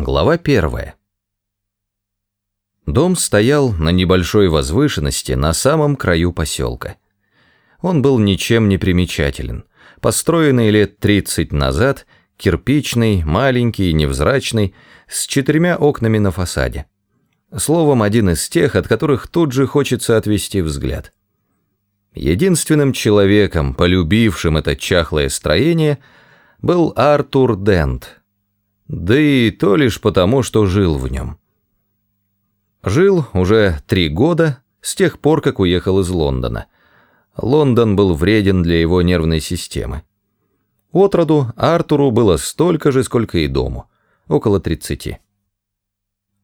Глава первая. Дом стоял на небольшой возвышенности на самом краю поселка. Он был ничем не примечателен. Построенный лет 30 назад, кирпичный, маленький, невзрачный, с четырьмя окнами на фасаде. Словом, один из тех, от которых тут же хочется отвести взгляд. Единственным человеком, полюбившим это чахлое строение, был Артур Дент – да и то лишь потому, что жил в нем. Жил уже три года с тех пор, как уехал из Лондона. Лондон был вреден для его нервной системы. Отроду Артуру было столько же, сколько и дому, около тридцати.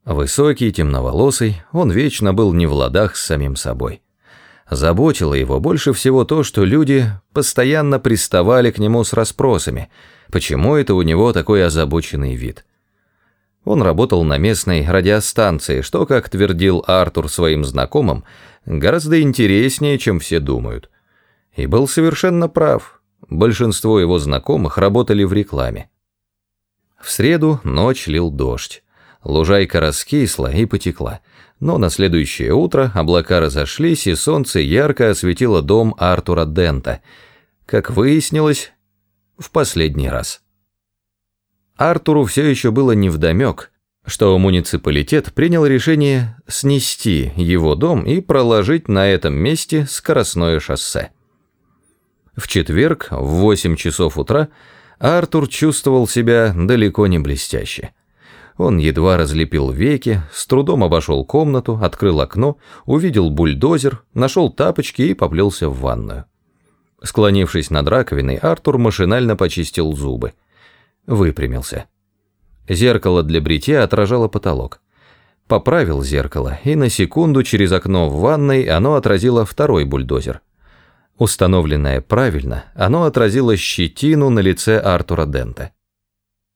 Высокий, темноволосый, он вечно был не в ладах с самим собой. Заботило его больше всего то, что люди постоянно приставали к нему с расспросами – почему это у него такой озабоченный вид. Он работал на местной радиостанции, что, как твердил Артур своим знакомым, гораздо интереснее, чем все думают. И был совершенно прав. Большинство его знакомых работали в рекламе. В среду ночь лил дождь. Лужайка раскисла и потекла. Но на следующее утро облака разошлись, и солнце ярко осветило дом Артура Дента. Как выяснилось, в последний раз. Артуру все еще было невдомек, что муниципалитет принял решение снести его дом и проложить на этом месте скоростное шоссе. В четверг в 8 часов утра Артур чувствовал себя далеко не блестяще. Он едва разлепил веки, с трудом обошел комнату, открыл окно, увидел бульдозер, нашел тапочки и поплелся в ванную. Склонившись над раковиной, Артур машинально почистил зубы. Выпрямился. Зеркало для бритья отражало потолок. Поправил зеркало, и на секунду через окно в ванной оно отразило второй бульдозер. Установленное правильно, оно отразило щетину на лице Артура Дента.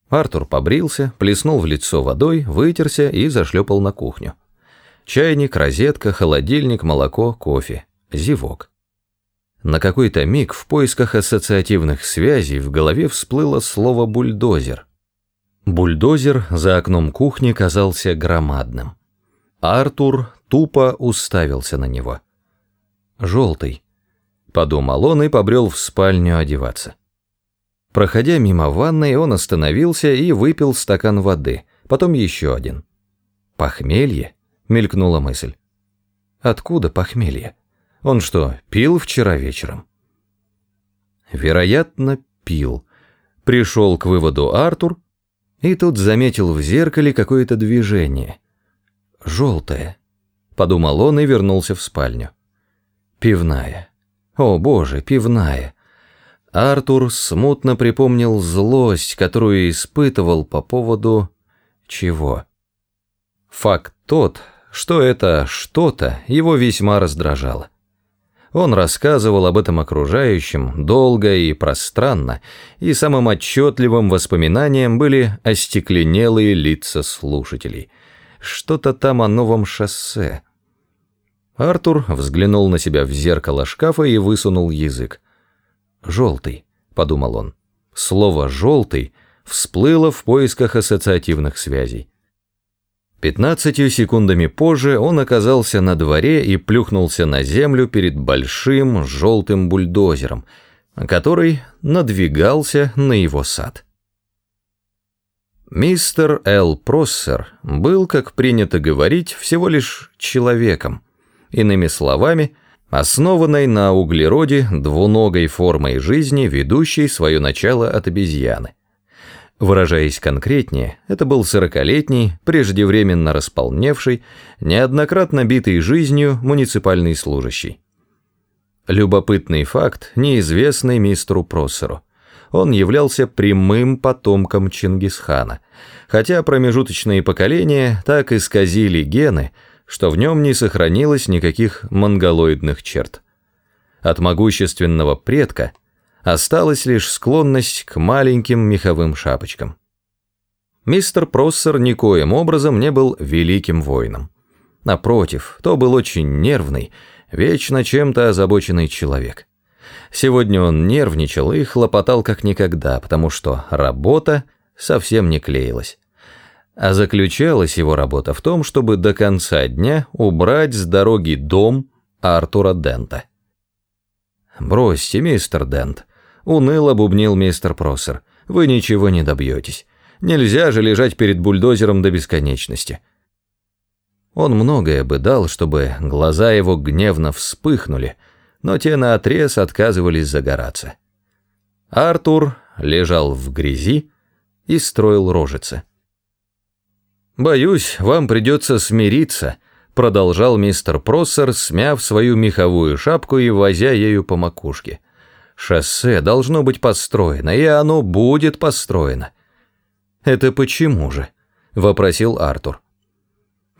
Артур побрился, плеснул в лицо водой, вытерся и зашлепал на кухню. Чайник, розетка, холодильник, молоко, кофе. Зевок. На какой-то миг в поисках ассоциативных связей в голове всплыло слово «бульдозер». Бульдозер за окном кухни казался громадным. Артур тупо уставился на него. «Желтый», — подумал он и побрел в спальню одеваться. Проходя мимо ванной, он остановился и выпил стакан воды, потом еще один. «Похмелье?» — мелькнула мысль. «Откуда похмелье?» Он что, пил вчера вечером? Вероятно, пил. Пришел к выводу Артур, и тут заметил в зеркале какое-то движение. Желтое. Подумал он и вернулся в спальню. Пивная. О боже, пивная. Артур смутно припомнил злость, которую испытывал по поводу... чего? Факт тот, что это что-то его весьма раздражало. Он рассказывал об этом окружающим долго и пространно, и самым отчетливым воспоминанием были остекленелые лица слушателей. Что-то там о новом шоссе. Артур взглянул на себя в зеркало шкафа и высунул язык. «Желтый», — подумал он. Слово «желтый» всплыло в поисках ассоциативных связей. Пятнадцатью секундами позже он оказался на дворе и плюхнулся на землю перед большим желтым бульдозером, который надвигался на его сад. Мистер Эл Проссер был, как принято говорить, всего лишь человеком, иными словами, основанной на углероде двуногой формой жизни, ведущей свое начало от обезьяны. Выражаясь конкретнее, это был сорокалетний, преждевременно располневший, неоднократно битый жизнью муниципальный служащий. Любопытный факт, неизвестный мистеру Проссеру. Он являлся прямым потомком Чингисхана, хотя промежуточные поколения так исказили гены, что в нем не сохранилось никаких монголоидных черт. От могущественного предка – Осталась лишь склонность к маленьким меховым шапочкам. Мистер Проссер никоим образом не был великим воином. Напротив, то был очень нервный, вечно чем-то озабоченный человек. Сегодня он нервничал и хлопотал как никогда, потому что работа совсем не клеилась. А заключалась его работа в том, чтобы до конца дня убрать с дороги дом Артура Дента. «Бросьте, мистер Дент», — уныло бубнил мистер Проссер, — «вы ничего не добьетесь. Нельзя же лежать перед бульдозером до бесконечности». Он многое бы дал, чтобы глаза его гневно вспыхнули, но те наотрез отказывались загораться. Артур лежал в грязи и строил рожицы. «Боюсь, вам придется смириться», — продолжал мистер Проссер, смяв свою меховую шапку и возя ею по макушке. «Шоссе должно быть построено, и оно будет построено». «Это почему же?» — вопросил Артур.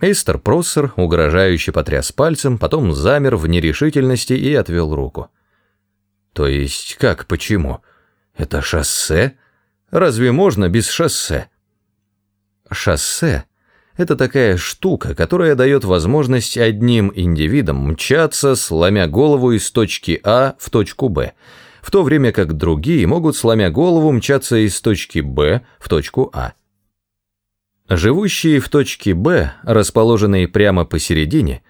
Мистер Проссер угрожающе потряс пальцем, потом замер в нерешительности и отвел руку. «То есть как почему? Это шоссе? Разве можно без шоссе?» Шоссе – это такая штука, которая дает возможность одним индивидам мчаться, сломя голову из точки А в точку Б, в то время как другие могут, сломя голову, мчаться из точки Б в точку А. Живущие в точке Б, расположенные прямо посередине,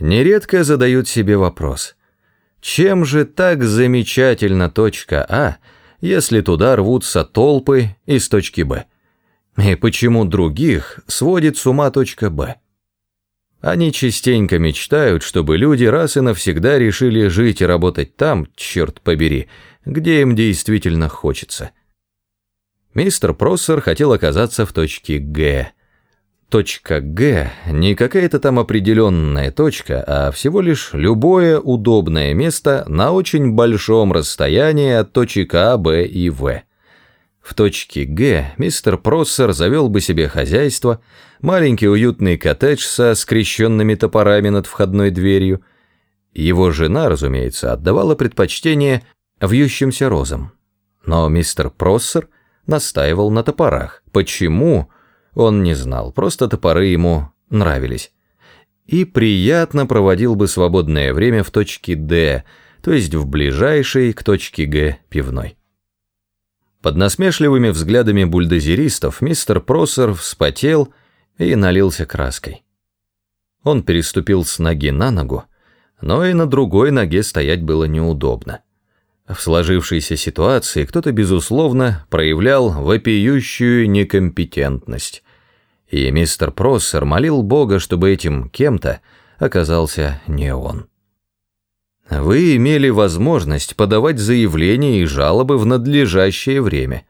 нередко задают себе вопрос, чем же так замечательна точка А, если туда рвутся толпы из точки Б? И почему других сводит с ума точка Б? Они частенько мечтают, чтобы люди раз и навсегда решили жить и работать там, черт побери, где им действительно хочется. Мистер Проссер хотел оказаться в точке Г. Точка Г не какая-то там определенная точка, а всего лишь любое удобное место на очень большом расстоянии от точек А, Б и В. В точке Г мистер Проссер завел бы себе хозяйство, маленький уютный коттедж со скрещенными топорами над входной дверью. Его жена, разумеется, отдавала предпочтение вьющимся розам. Но мистер Проссер настаивал на топорах. Почему? Он не знал, просто топоры ему нравились. И приятно проводил бы свободное время в точке Д, то есть в ближайшей к точке Г пивной. Под насмешливыми взглядами бульдозеристов мистер Просер вспотел и налился краской. Он переступил с ноги на ногу, но и на другой ноге стоять было неудобно. В сложившейся ситуации кто-то, безусловно, проявлял вопиющую некомпетентность, и мистер Проссер молил Бога, чтобы этим кем-то оказался не он. Вы имели возможность подавать заявления и жалобы в надлежащее время.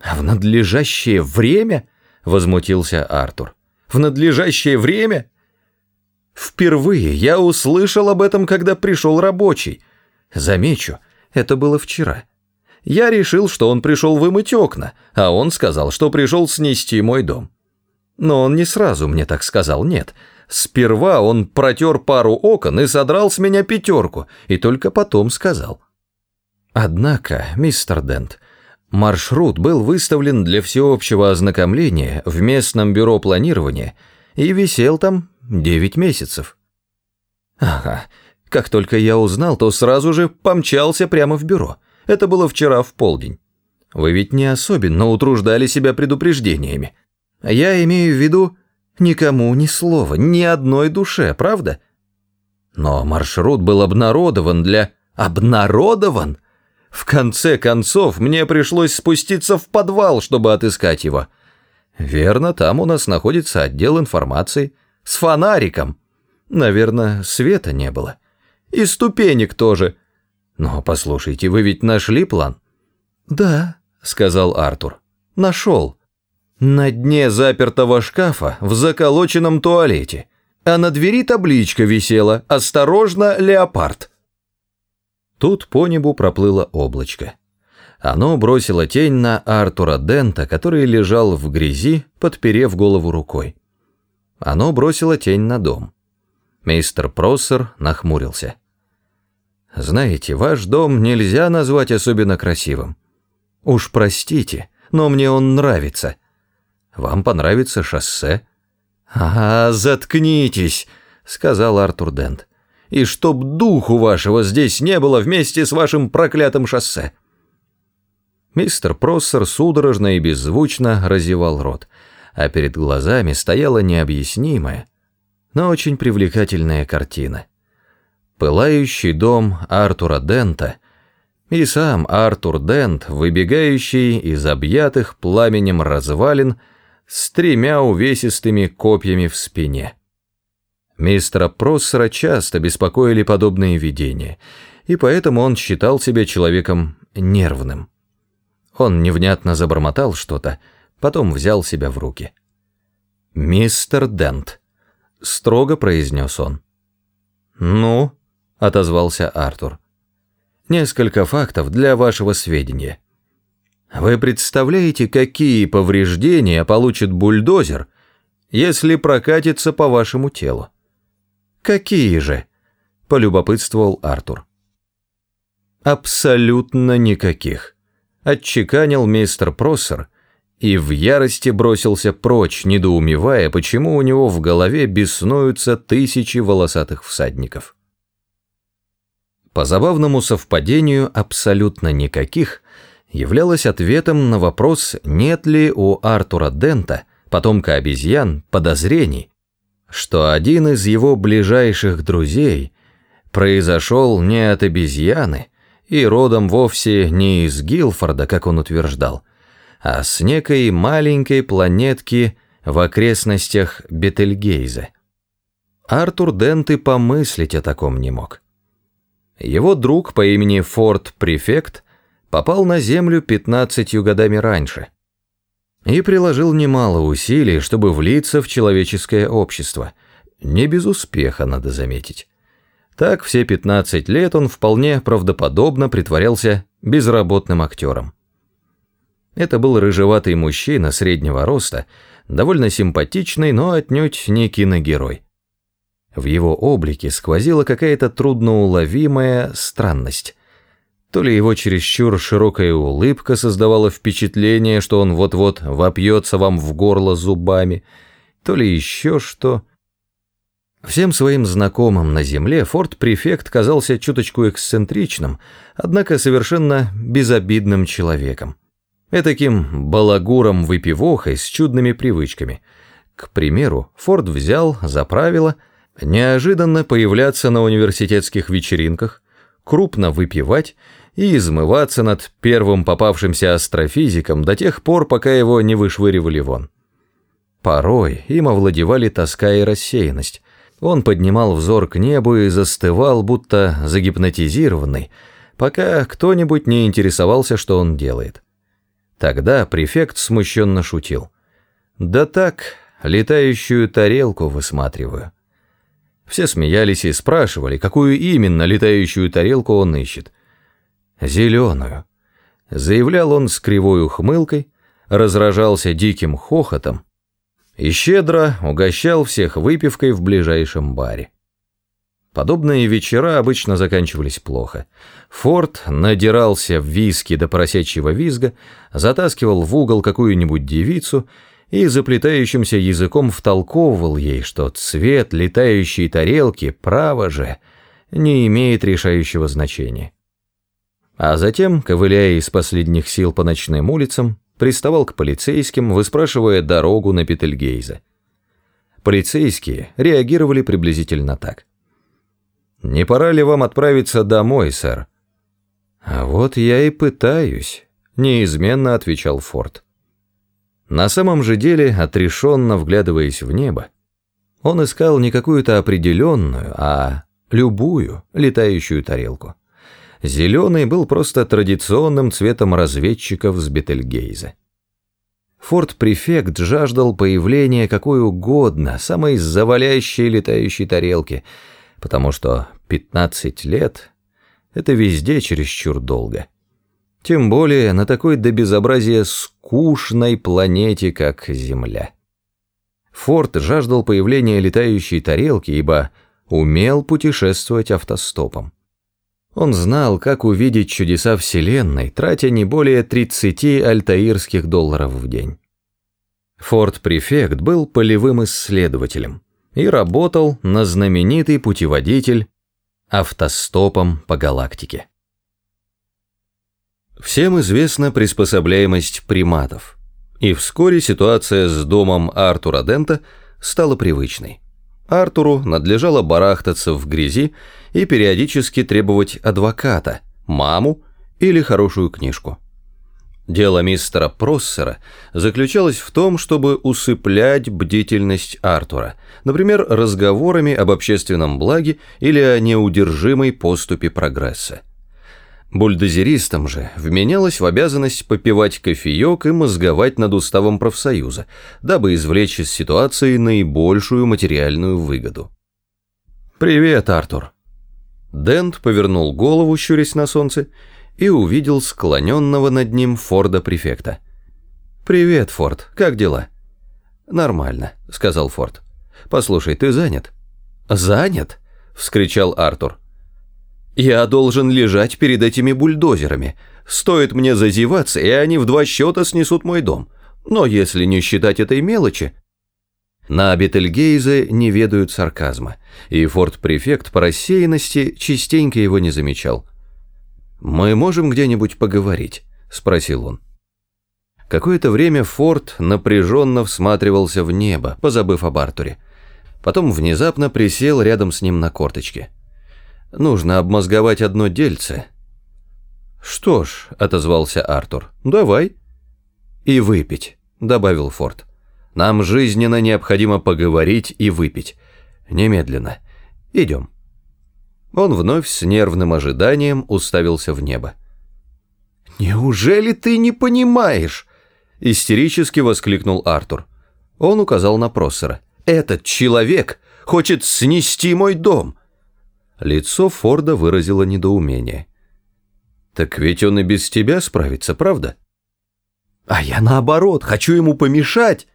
В надлежащее время? Возмутился Артур. В надлежащее время? Впервые я услышал об этом, когда пришел рабочий. Замечу, это было вчера. Я решил, что он пришел вымыть окна, а он сказал, что пришел снести мой дом. Но он не сразу мне так сказал, нет. Сперва он протер пару окон и содрал с меня пятерку, и только потом сказал. Однако, мистер Дент, маршрут был выставлен для всеобщего ознакомления в местном бюро планирования и висел там девять месяцев. Ага, как только я узнал, то сразу же помчался прямо в бюро. Это было вчера в полдень. Вы ведь не особенно утруждали себя предупреждениями. Я имею в виду Никому ни слова, ни одной душе, правда? Но маршрут был обнародован для... Обнародован? В конце концов, мне пришлось спуститься в подвал, чтобы отыскать его. Верно, там у нас находится отдел информации. С фонариком. Наверное, света не было. И ступенек тоже. Но послушайте, вы ведь нашли план? Да, сказал Артур. Нашел. На дне запертого шкафа в заколоченном туалете, а на двери табличка висела «Осторожно, леопард». Тут по небу проплыло облачко. Оно бросило тень на Артура Дента, который лежал в грязи, подперев голову рукой. Оно бросило тень на дом. Мистер Проссер нахмурился. «Знаете, ваш дом нельзя назвать особенно красивым. Уж простите, но мне он нравится. Вам понравится шоссе?» «А, заткнитесь», — сказал Артур Дент. «И чтоб духу вашего здесь не было вместе с вашим проклятым шоссе». Мистер Проссер судорожно и беззвучно разевал рот, а перед глазами стояла необъяснимая, но очень привлекательная картина. Пылающий дом Артура Дента и сам Артур Дент, выбегающий из объятых пламенем развалин с тремя увесистыми копьями в спине. Мистера Проссера часто беспокоили подобные видения, и поэтому он считал себя человеком нервным. Он невнятно забормотал что-то, потом взял себя в руки. «Мистер Дент», — строго произнес он. «Ну?» — отозвался Артур. «Несколько фактов для вашего сведения. Вы представляете, какие повреждения получит бульдозер, если прокатится по вашему телу?» «Какие же?» — полюбопытствовал Артур. «Абсолютно никаких», — отчеканил мистер Проссер и в ярости бросился прочь, недоумевая, почему у него в голове беснуются тысячи волосатых всадников. По забавному совпадению абсолютно никаких являлось ответом на вопрос, нет ли у Артура Дента, потомка обезьян, подозрений, что один из его ближайших друзей произошел не от обезьяны и родом вовсе не из Гилфорда, как он утверждал, а с некой маленькой планетки в окрестностях Бетельгейза. Артур Дент и помыслить о таком не мог. Его друг по имени Форд Префект попал на Землю пятнадцатью годами раньше – и приложил немало усилий, чтобы влиться в человеческое общество. Не без успеха, надо заметить. Так все 15 лет он вполне правдоподобно притворялся безработным актером. Это был рыжеватый мужчина среднего роста, довольно симпатичный, но отнюдь не киногерой. В его облике сквозила какая-то трудноуловимая странность. То ли его чересчур широкая улыбка создавала впечатление, что он вот-вот вопьется вам в горло зубами, то ли еще что. Всем своим знакомым на земле форт-префект казался чуточку эксцентричным, однако совершенно безобидным человеком. Этаким балагуром-выпивохой с чудными привычками. К примеру, Форд взял за правило неожиданно появляться на университетских вечеринках, крупно выпивать и измываться над первым попавшимся астрофизиком до тех пор, пока его не вышвыривали вон. Порой им овладевали тоска и рассеянность. Он поднимал взор к небу и застывал, будто загипнотизированный, пока кто-нибудь не интересовался, что он делает. Тогда префект смущенно шутил. «Да так, летающую тарелку высматриваю». Все смеялись и спрашивали, какую именно летающую тарелку он ищет. «Зеленую», — заявлял он с кривой ухмылкой, разражался диким хохотом и щедро угощал всех выпивкой в ближайшем баре. Подобные вечера обычно заканчивались плохо. Форд надирался в виски до поросячьего визга, затаскивал в угол какую-нибудь девицу и заплетающимся языком втолковывал ей, что цвет летающей тарелки, право же, не имеет решающего значения. А затем, ковыляя из последних сил по ночным улицам, приставал к полицейским, выспрашивая дорогу на Петельгейзе. Полицейские реагировали приблизительно так. «Не пора ли вам отправиться домой, сэр?» «А вот я и пытаюсь», — неизменно отвечал Форд. На самом же деле, отрешенно вглядываясь в небо, он искал не какую-то определенную, а любую летающую тарелку. Зеленый был просто традиционным цветом разведчиков с Бетельгейза. Форт-префект жаждал появления какой угодно, самой завалящей летающей тарелки, потому что 15 лет — это везде чересчур долго. Тем более на такой до безобразия скучной планете, как Земля. Форд жаждал появления летающей тарелки, ибо умел путешествовать автостопом. Он знал, как увидеть чудеса Вселенной, тратя не более 30 альтаирских долларов в день. Форд-префект был полевым исследователем и работал на знаменитый путеводитель автостопом по галактике. Всем известна приспособляемость приматов. И вскоре ситуация с домом Артура Дента стала привычной. Артуру надлежало барахтаться в грязи и периодически требовать адвоката, маму или хорошую книжку. Дело мистера Проссера заключалось в том, чтобы усыплять бдительность Артура, например, разговорами об общественном благе или о неудержимой поступе прогресса. Бульдозеристам же вменялось в обязанность попивать кофеек и мозговать над уставом профсоюза, дабы извлечь из ситуации наибольшую материальную выгоду. «Привет, Артур!» Дент повернул голову, щурясь на солнце, и увидел склоненного над ним Форда-префекта. «Привет, Форд, как дела?» «Нормально», — сказал Форд. «Послушай, ты занят?» «Занят?» — вскричал Артур. «Я должен лежать перед этими бульдозерами. Стоит мне зазеваться, и они в два счета снесут мой дом. Но если не считать этой мелочи...» На Бетельгейзе не ведают сарказма, и форт-префект по рассеянности частенько его не замечал. «Мы можем где-нибудь поговорить?» – спросил он. Какое-то время Форд напряженно всматривался в небо, позабыв об Артуре. Потом внезапно присел рядом с ним на корточке. «Нужно обмозговать одно дельце». «Что ж», — отозвался Артур, — «давай». «И выпить», — добавил Форд. «Нам жизненно необходимо поговорить и выпить. Немедленно. Идем». Он вновь с нервным ожиданием уставился в небо. «Неужели ты не понимаешь?» – истерически воскликнул Артур. Он указал на Проссера. «Этот человек хочет снести мой дом!» Лицо Форда выразило недоумение. «Так ведь он и без тебя справится, правда?» «А я наоборот, хочу ему помешать!»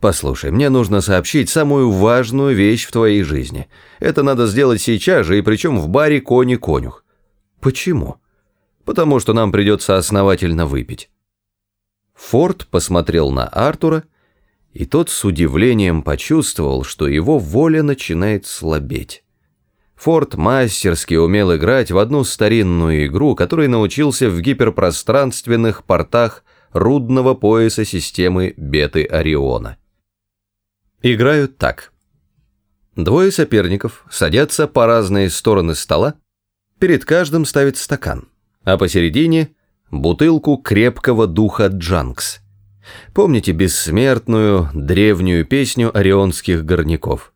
Послушай, мне нужно сообщить самую важную вещь в твоей жизни. Это надо сделать сейчас же, и причем в баре «Кони-конюх». Почему? Потому что нам придется основательно выпить. Форд посмотрел на Артура, и тот с удивлением почувствовал, что его воля начинает слабеть. Форд мастерски умел играть в одну старинную игру, которой научился в гиперпространственных портах рудного пояса системы Беты Ориона. Играют так. Двое соперников садятся по разные стороны стола, перед каждым ставит стакан, а посередине бутылку крепкого духа Джанкс. Помните бессмертную древнюю песню орионских горняков?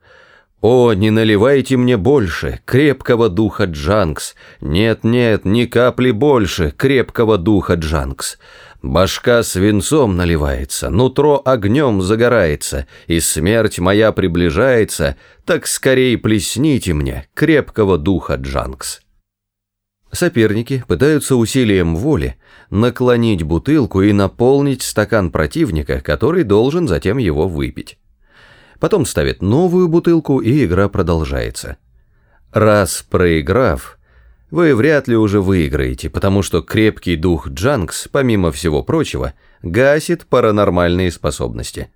«О, не наливайте мне больше крепкого духа Джанкс! Нет-нет, ни капли больше крепкого духа Джанкс! Башка свинцом наливается, нутро огнем загорается, и смерть моя приближается, так скорей плесните мне крепкого духа Джанкс. Соперники пытаются усилием воли наклонить бутылку и наполнить стакан противника, который должен затем его выпить. Потом ставят новую бутылку, и игра продолжается. Раз проиграв, вы вряд ли уже выиграете, потому что крепкий дух Джанкс, помимо всего прочего, гасит паранормальные способности.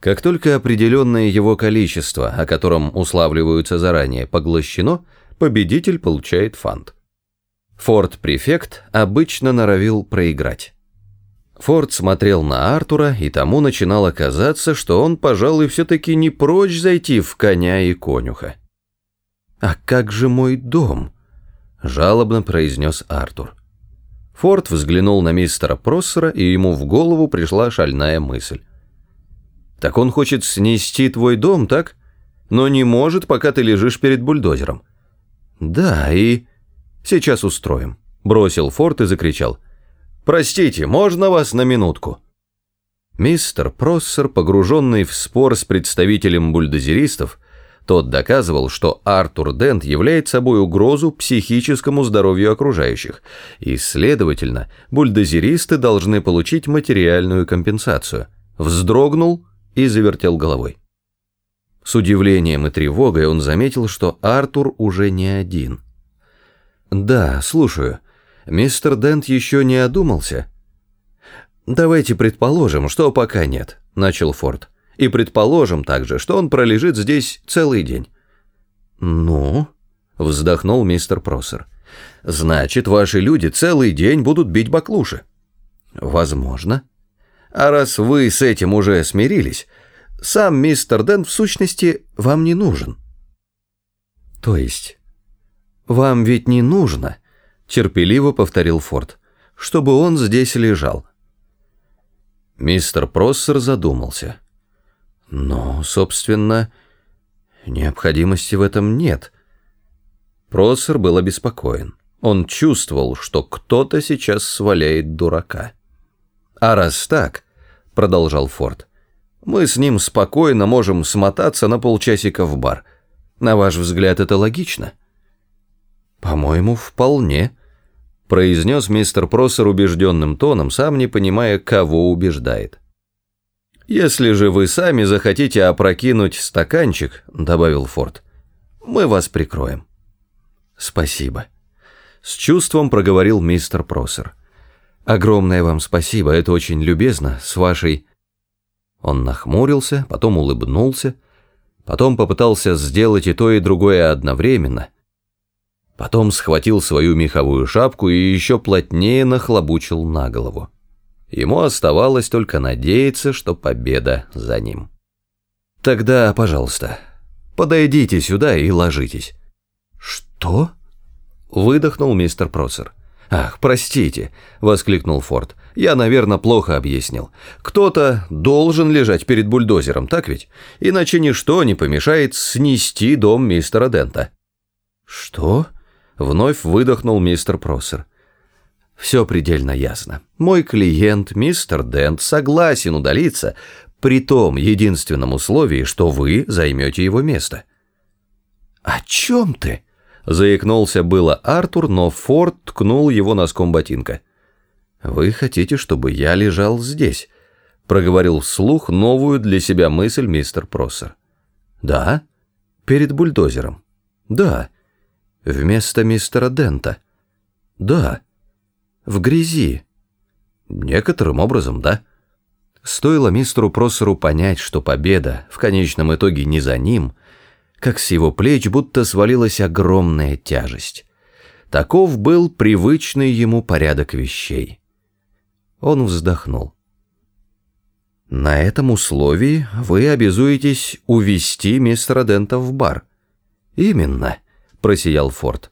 Как только определенное его количество, о котором уславливаются заранее, поглощено, победитель получает фант. Форд-префект обычно норовил проиграть. Форд смотрел на Артура, и тому начинало казаться, что он, пожалуй, все-таки не прочь зайти в коня и конюха. «А как же мой дом?» жалобно произнес Артур. Форд взглянул на мистера Проссера, и ему в голову пришла шальная мысль. «Так он хочет снести твой дом, так? Но не может, пока ты лежишь перед бульдозером». «Да, и...» «Сейчас устроим», — бросил Форд и закричал. «Простите, можно вас на минутку?» Мистер Проссер, погруженный в спор с представителем бульдозеристов, тот доказывал, что Артур Дент является собой угрозу психическому здоровью окружающих, и, следовательно, бульдозеристы должны получить материальную компенсацию. Вздрогнул и завертел головой. С удивлением и тревогой он заметил, что Артур уже не один. «Да, слушаю. Мистер Дент еще не одумался?» «Давайте предположим, что пока нет», — начал Форд. И предположим также, что он пролежит здесь целый день. «Ну?» — вздохнул мистер Просер. «Значит, ваши люди целый день будут бить баклуши». «Возможно. А раз вы с этим уже смирились, сам мистер Дэн в сущности вам не нужен. То есть, вам ведь не нужно, терпеливо повторил Форд, чтобы он здесь лежал. Мистер Проссер задумался. Но, собственно, необходимости в этом нет. Проссер был обеспокоен. Он чувствовал, что кто-то сейчас сваляет дурака. «А раз так», — продолжал Форд, — «мы с ним спокойно можем смотаться на полчасика в бар. На ваш взгляд, это логично?» «По-моему, вполне», — произнес мистер Проссер убежденным тоном, сам не понимая, кого убеждает. «Если же вы сами захотите опрокинуть стаканчик», — добавил Форд, — «мы вас прикроем». «Спасибо», — с чувством проговорил мистер Просер. «Огромное вам спасибо, это очень любезно, с вашей...» Он нахмурился, потом улыбнулся, потом попытался сделать и то, и другое одновременно, потом схватил свою меховую шапку и еще плотнее нахлобучил на голову. Ему оставалось только надеяться, что победа за ним. «Тогда, пожалуйста, подойдите сюда и ложитесь». «Что?» — выдохнул мистер Просер. «Ах, простите», — воскликнул Форд. «Я, наверное, плохо объяснил. Кто-то должен лежать перед бульдозером, так ведь? Иначе ничто не помешает снести дом мистера Дента». «Что?» — вновь выдохнул мистер Просер. «Все предельно ясно. Мой клиент, мистер Дент, согласен удалиться при том единственном условии, что вы займете его место». «О чем ты?» Заикнулся было Артур, но Форд ткнул его носком ботинка. «Вы хотите, чтобы я лежал здесь?» Проговорил вслух новую для себя мысль мистер Проссер. «Да? Перед бульдозером?» «Да. Вместо мистера Дента?» «Да. В грязи?» «Некоторым образом, да». Стоило мистеру Проссеру понять, что победа в конечном итоге не за ним – как с его плеч будто свалилась огромная тяжесть. Таков был привычный ему порядок вещей. Он вздохнул. «На этом условии вы обязуетесь увести мистера Дента в бар». «Именно», — просиял Форд.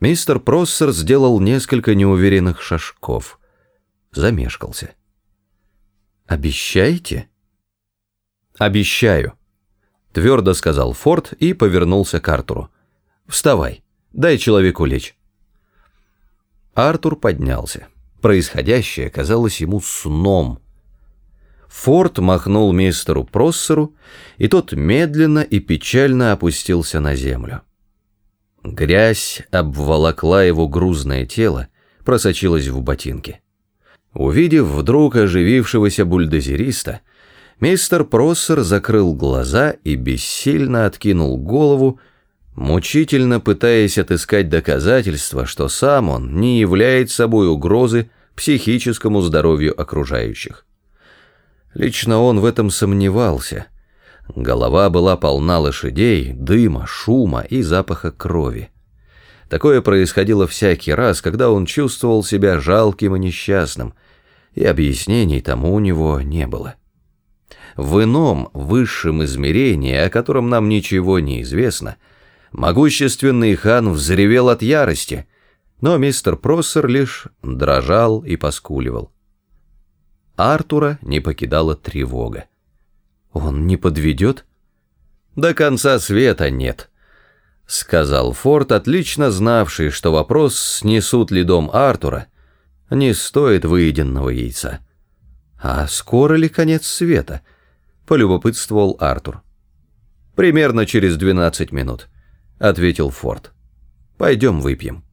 Мистер Проссер сделал несколько неуверенных шажков. Замешкался. «Обещаете?» «Обещаю», Твердо сказал Форд и повернулся к Артуру. «Вставай, дай человеку лечь». Артур поднялся. Происходящее казалось ему сном. Форд махнул мистеру Проссеру, и тот медленно и печально опустился на землю. Грязь обволокла его грузное тело, просочилась в ботинки. Увидев вдруг оживившегося бульдозериста, Мистер Проссер закрыл глаза и бессильно откинул голову, мучительно пытаясь отыскать доказательства, что сам он не является собой угрозы психическому здоровью окружающих. Лично он в этом сомневался. Голова была полна лошадей, дыма, шума и запаха крови. Такое происходило всякий раз, когда он чувствовал себя жалким и несчастным, и объяснений тому у него не было. В ином, высшем измерении, о котором нам ничего не известно, могущественный хан взревел от ярости, но мистер Проссер лишь дрожал и поскуливал. Артура не покидала тревога. «Он не подведет?» «До конца света нет», — сказал Форд, отлично знавший, что вопрос, снесут ли дом Артура, не стоит выеденного яйца. «А скоро ли конец света?» полюбопытствовал Артур. «Примерно через 12 минут», — ответил Форд. «Пойдем выпьем».